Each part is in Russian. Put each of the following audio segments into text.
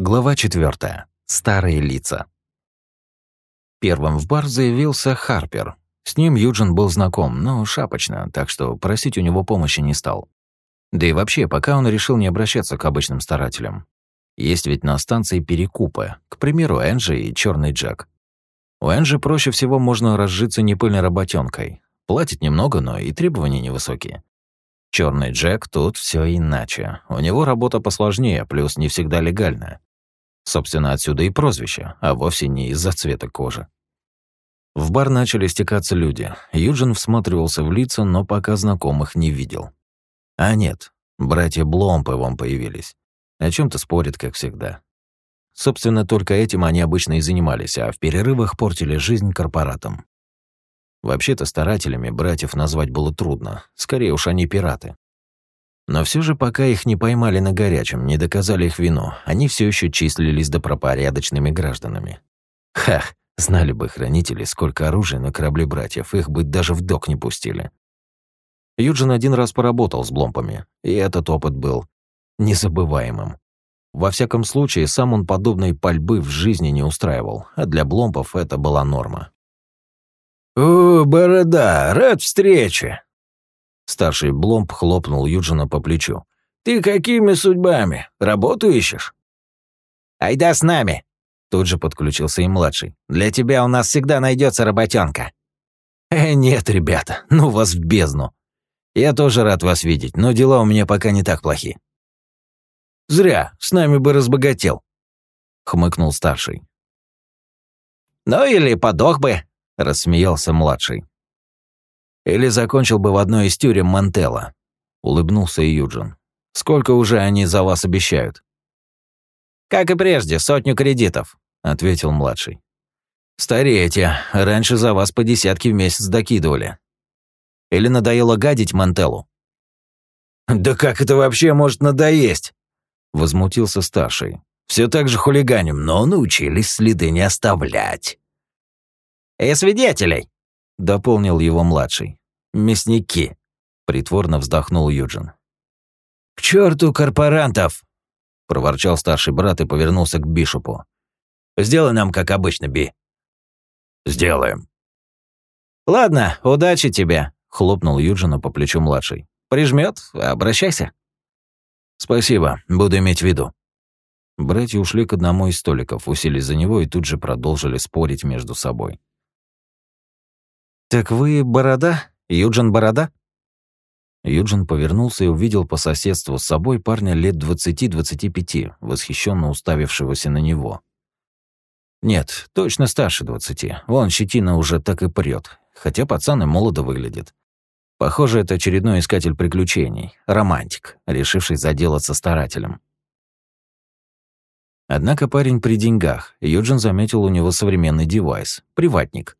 Глава 4. Старые лица. Первым в бар заявился Харпер. С ним Юджин был знаком, но шапочно, так что просить у него помощи не стал. Да и вообще, пока он решил не обращаться к обычным старателям. Есть ведь на станции перекупы, к примеру, Энджи и Черный Джек. У Энджи проще всего можно разжиться непыльной работенкой. Платит немного, но и требования невысокие. Черный Джек тут все иначе. У него работа посложнее, плюс не всегда легальная. Собственно, отсюда и прозвище, а вовсе не из-за цвета кожи. В бар начали стекаться люди. Юджин всматривался в лица, но пока знакомых не видел. А нет, братья Бломповым появились. О чем то спорят, как всегда. Собственно, только этим они обычно и занимались, а в перерывах портили жизнь корпоратам. Вообще-то старателями братьев назвать было трудно, скорее уж они пираты. Но все же, пока их не поймали на горячем, не доказали их вину, они все еще числились добропорядочными гражданами. Ха, знали бы хранители, сколько оружия на корабле братьев, их бы даже в док не пустили. Юджин один раз поработал с бломпами, и этот опыт был незабываемым. Во всяком случае, сам он подобной пальбы в жизни не устраивал, а для бломпов это была норма. «О, борода, рад встрече!» Старший Бломб хлопнул Юджина по плечу. «Ты какими судьбами? Работу ищешь?» «Айда с нами!» Тут же подключился и младший. «Для тебя у нас всегда найдется работенка. «Э, нет, ребята, ну вас в бездну. Я тоже рад вас видеть, но дела у меня пока не так плохи». «Зря, с нами бы разбогател», — хмыкнул старший. «Ну или подох бы», — рассмеялся младший. Или закончил бы в одной из тюрем Мантелла. Улыбнулся Юджин. Сколько уже они за вас обещают? Как и прежде, сотню кредитов, ответил младший. Стареете. Раньше за вас по десятке в месяц докидывали. Или надоело гадить Мантеллу? Да как это вообще может надоесть? Возмутился старший. Все так же хулиганим, но научились следы не оставлять. «И свидетелей!» — дополнил его младший мясники», — притворно вздохнул Юджин. «К черту корпорантов!» — проворчал старший брат и повернулся к Бишопу. «Сделай нам, как обычно, Би». «Сделаем». «Ладно, удачи тебе», — хлопнул Юджина по плечу младший. «Прижмёт, обращайся». «Спасибо, буду иметь в виду». Братья ушли к одному из столиков, уселись за него и тут же продолжили спорить между собой. «Так вы Борода?» Юджин Борода?» Юджин повернулся и увидел по соседству с собой парня лет 20-25, восхищенно уставившегося на него. Нет, точно старше 20. Вон щетина уже так и прет, хотя пацан и молодо выглядит. Похоже, это очередной искатель приключений, романтик, решивший заделаться старателем. Однако парень при деньгах. Юджин заметил у него современный девайс — приватник.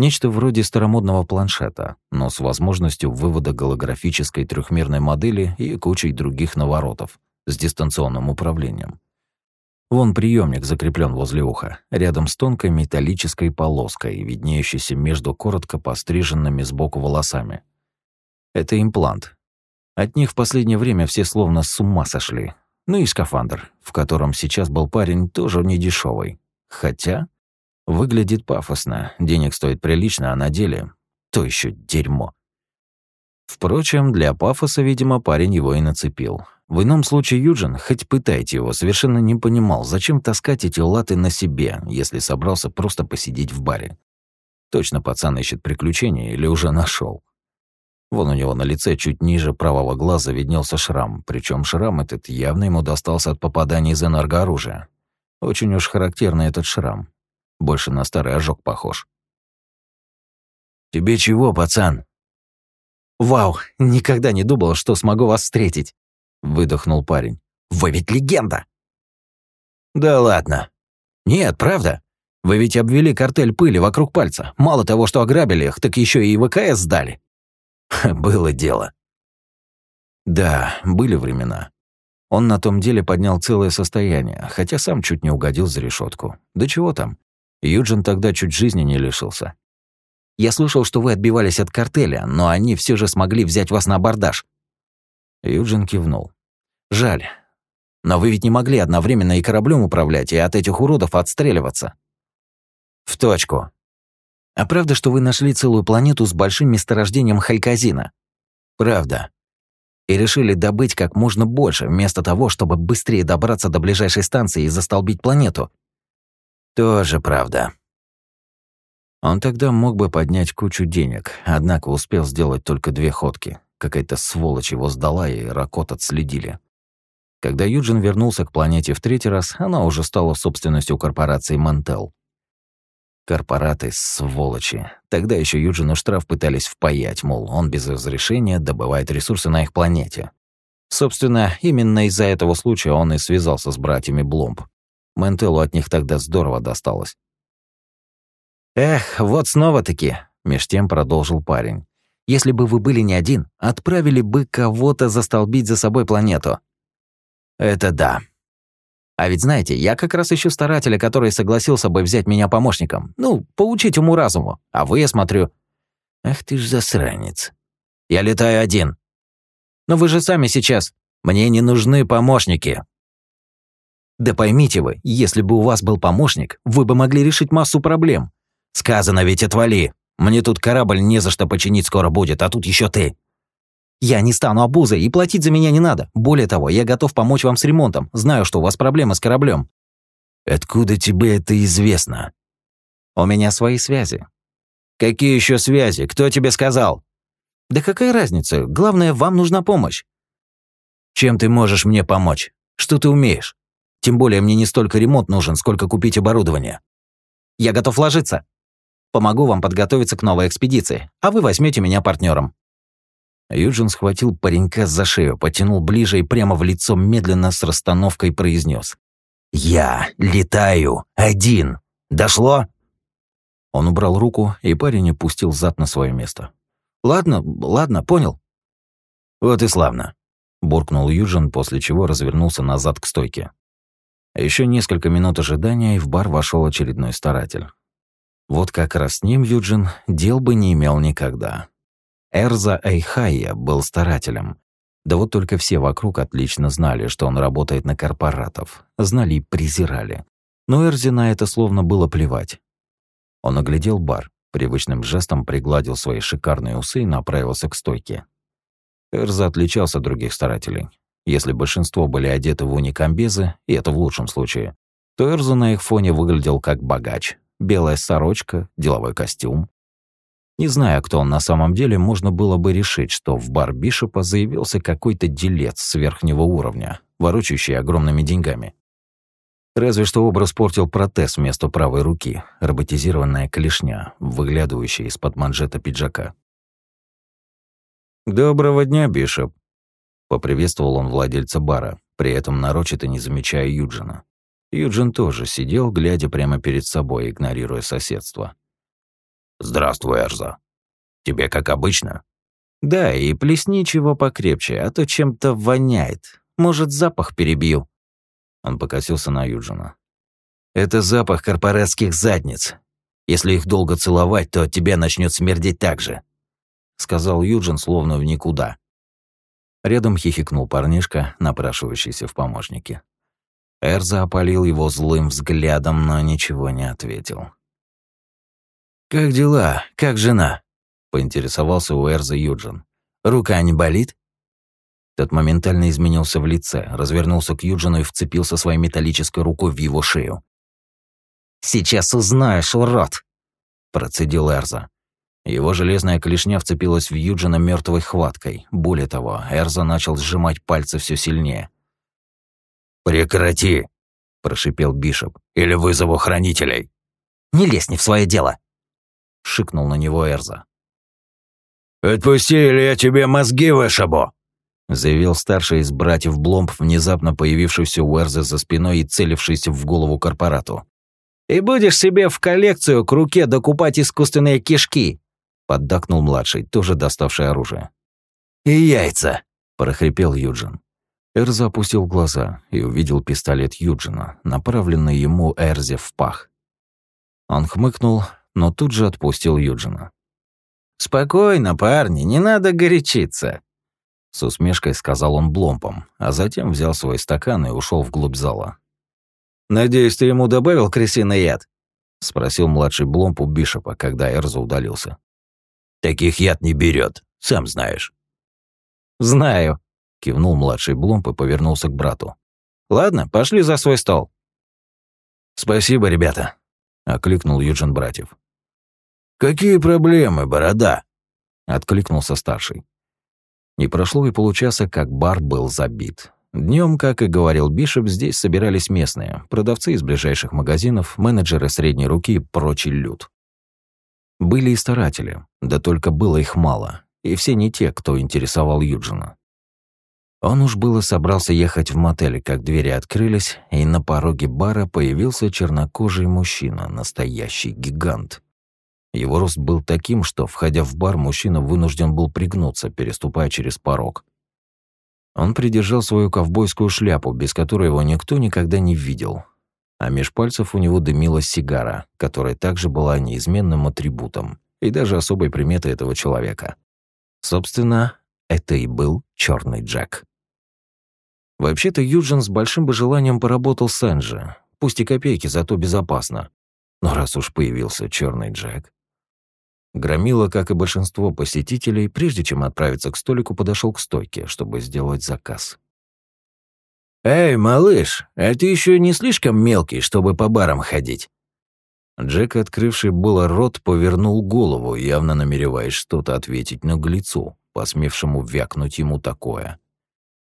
Нечто вроде старомодного планшета, но с возможностью вывода голографической трехмерной модели и кучей других наворотов с дистанционным управлением. Вон приемник закреплен возле уха, рядом с тонкой металлической полоской, виднеющейся между коротко постриженными сбоку волосами. Это имплант. От них в последнее время все словно с ума сошли. Ну и скафандр, в котором сейчас был парень, тоже не дешевый. Хотя Выглядит пафосно, денег стоит прилично, а на деле то еще дерьмо. Впрочем, для пафоса, видимо, парень его и нацепил. В ином случае Юджин, хоть пытайте его, совершенно не понимал, зачем таскать эти латы на себе, если собрался просто посидеть в баре. Точно пацан ищет приключения или уже нашел. Вон у него на лице чуть ниже правого глаза виднелся шрам, причем шрам этот явно ему достался от попадания из энергооружия. Очень уж характерный этот шрам. Больше на старый ожог похож. «Тебе чего, пацан?» «Вау, никогда не думал, что смогу вас встретить», — выдохнул парень. «Вы ведь легенда!» «Да ладно. Нет, правда. Вы ведь обвели картель пыли вокруг пальца. Мало того, что ограбили их, так еще и ВКС сдали». «Было дело». Да, были времена. Он на том деле поднял целое состояние, хотя сам чуть не угодил за решетку. Да чего там? Юджин тогда чуть жизни не лишился. Я слышал, что вы отбивались от картеля, но они все же смогли взять вас на абордаж. Юджин кивнул. Жаль. Но вы ведь не могли одновременно и кораблем управлять, и от этих уродов отстреливаться. В точку. А правда, что вы нашли целую планету с большим месторождением халькозина? Правда. И решили добыть как можно больше, вместо того, чтобы быстрее добраться до ближайшей станции и застолбить планету? Тоже правда. Он тогда мог бы поднять кучу денег, однако успел сделать только две ходки. Какая-то сволочь его сдала, и Ракот отследили. Когда Юджин вернулся к планете в третий раз, она уже стала собственностью корпорации Мантел. Корпораты, сволочи. Тогда еще Юджину штраф пытались впаять, мол, он без разрешения добывает ресурсы на их планете. Собственно, именно из-за этого случая он и связался с братьями Бломб. Ментелу от них тогда здорово досталось. «Эх, вот снова-таки», — меж тем продолжил парень. «Если бы вы были не один, отправили бы кого-то застолбить за собой планету. Это да. А ведь знаете, я как раз ищу старателя, который согласился бы взять меня помощником. Ну, поучить уму-разуму. А вы, я смотрю... Ах ты ж засранец. Я летаю один. Но вы же сами сейчас... Мне не нужны помощники. Да поймите вы, если бы у вас был помощник, вы бы могли решить массу проблем. Сказано ведь отвали. Мне тут корабль не за что починить скоро будет, а тут еще ты. Я не стану обузой, и платить за меня не надо. Более того, я готов помочь вам с ремонтом. Знаю, что у вас проблемы с кораблем. Откуда тебе это известно? У меня свои связи. Какие еще связи? Кто тебе сказал? Да какая разница? Главное, вам нужна помощь. Чем ты можешь мне помочь? Что ты умеешь? Тем более мне не столько ремонт нужен, сколько купить оборудование. Я готов вложиться. Помогу вам подготовиться к новой экспедиции, а вы возьмете меня партнером. Юджин схватил паренька за шею, потянул ближе и прямо в лицо медленно с расстановкой произнес: «Я летаю один. Дошло?» Он убрал руку, и парень опустил зад на свое место. «Ладно, ладно, понял». «Вот и славно», — буркнул Юджин, после чего развернулся назад к стойке. Еще несколько минут ожидания, и в бар вошел очередной старатель. Вот как раз с ним Юджин дел бы не имел никогда. Эрза Эйхайя был старателем. Да вот только все вокруг отлично знали, что он работает на корпоратов. Знали и презирали. Но Эрзе на это словно было плевать. Он оглядел бар, привычным жестом пригладил свои шикарные усы и направился к стойке. Эрза отличался от других старателей. Если большинство были одеты в уникамбезы, и это в лучшем случае, то Эрза на их фоне выглядел как богач. Белая сорочка, деловой костюм, не зная, кто он на самом деле, можно было бы решить, что в бар Бишопа заявился какой-то делец с верхнего уровня, ворочающий огромными деньгами. Разве что образ портил протез вместо правой руки, роботизированная клешня, выглядывающая из-под манжета пиджака. «Доброго дня, Бишоп», — поприветствовал он владельца бара, при этом нарочито не замечая Юджина. Юджин тоже сидел, глядя прямо перед собой, игнорируя соседство. «Здравствуй, Эрза. Тебе как обычно?» «Да, и плесни чего покрепче, а то чем-то воняет. Может, запах перебью». Он покосился на Юджина. «Это запах корпоратских задниц. Если их долго целовать, то от тебя начнет смердеть так же», — сказал Юджин, словно в никуда. Рядом хихикнул парнишка, напрашивающийся в помощнике. Эрза опалил его злым взглядом, но ничего не ответил. «Как дела? Как жена?» — поинтересовался у Эрза Юджин. «Рука не болит?» Тот моментально изменился в лице, развернулся к Юджину и вцепился своей металлической рукой в его шею. «Сейчас узнаешь, урод!» — процедил Эрза. Его железная клешня вцепилась в Юджина мертвой хваткой. Более того, Эрза начал сжимать пальцы все сильнее. «Прекрати!» – прошипел Бишоп. «Или вызову хранителей!» «Не лезь не в свое дело!» — шикнул на него Эрза. «Отпусти, или я тебе мозги вышибу!» заявил старший из братьев Бломб, внезапно появившийся у Эрза за спиной и целившийся в голову корпорату. «И будешь себе в коллекцию к руке докупать искусственные кишки!» Поддакнул младший, тоже доставший оружие. «И яйца!» – прохрипел Юджин. Эрза опустил глаза и увидел пистолет Юджина, направленный ему Эрзе в пах. Он хмыкнул, но тут же отпустил Юджина. «Спокойно, парни, не надо горячиться. С усмешкой сказал он Бломпом, а затем взял свой стакан и ушел вглубь зала. «Надеюсь, ты ему добавил крысиный яд?» — спросил младший Бломп у Бишопа, когда Эрза удалился. «Таких яд не берет, сам знаешь». «Знаю», — кивнул младший Бломп и повернулся к брату. «Ладно, пошли за свой стол». «Спасибо, ребята», — окликнул Юджин братьев. «Какие проблемы, борода?» — откликнулся старший. Не прошло и получаса, как бар был забит. Днем, как и говорил Бишоп, здесь собирались местные, продавцы из ближайших магазинов, менеджеры средней руки и прочий люд. Были и старатели, да только было их мало, и все не те, кто интересовал Юджина. Он уж было собрался ехать в мотель, как двери открылись, и на пороге бара появился чернокожий мужчина, настоящий гигант. Его рост был таким, что, входя в бар, мужчина вынужден был пригнуться, переступая через порог. Он придержал свою ковбойскую шляпу, без которой его никто никогда не видел. А меж пальцев у него дымилась сигара, которая также была неизменным атрибутом и даже особой приметой этого человека. Собственно, это и был черный Джек. Вообще-то Юджин с большим бы желанием поработал с Энджи, пусть и копейки, зато безопасно. Но раз уж появился черный Джек, Громила, как и большинство посетителей, прежде чем отправиться к столику, подошел к стойке, чтобы сделать заказ. «Эй, малыш, а ты еще не слишком мелкий, чтобы по барам ходить?» Джек, открывший было рот, повернул голову, явно намереваясь что-то ответить наглецу, посмевшему вякнуть ему такое.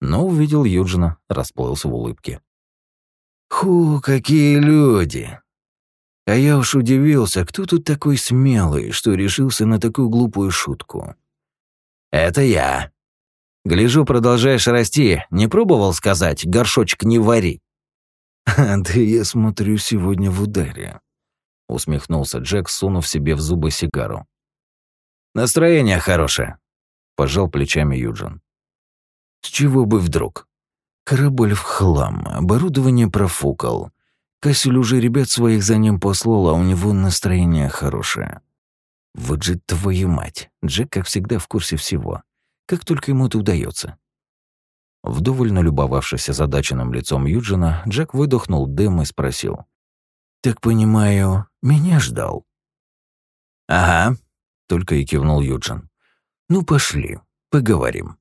Но увидел Юджина, расплылся в улыбке. «Ху, какие люди! А я уж удивился, кто тут такой смелый, что решился на такую глупую шутку. Это я. Гляжу, продолжаешь расти. Не пробовал сказать «горшочек не вари»? «Да я смотрю сегодня в ударе», — усмехнулся Джек, сунув себе в зубы сигару. «Настроение хорошее», — пожал плечами Юджин. «С чего бы вдруг? Корабль в хлам, оборудование профукал, Кассель уже ребят своих за ним послал, а у него настроение хорошее. Вот же твою мать. Джек, как всегда, в курсе всего. Как только ему это удается. Вдоволь налюбовавшись озадаченным лицом Юджина, Джек выдохнул дым и спросил. «Так понимаю, меня ждал?» «Ага», — только и кивнул Юджин. «Ну, пошли, поговорим».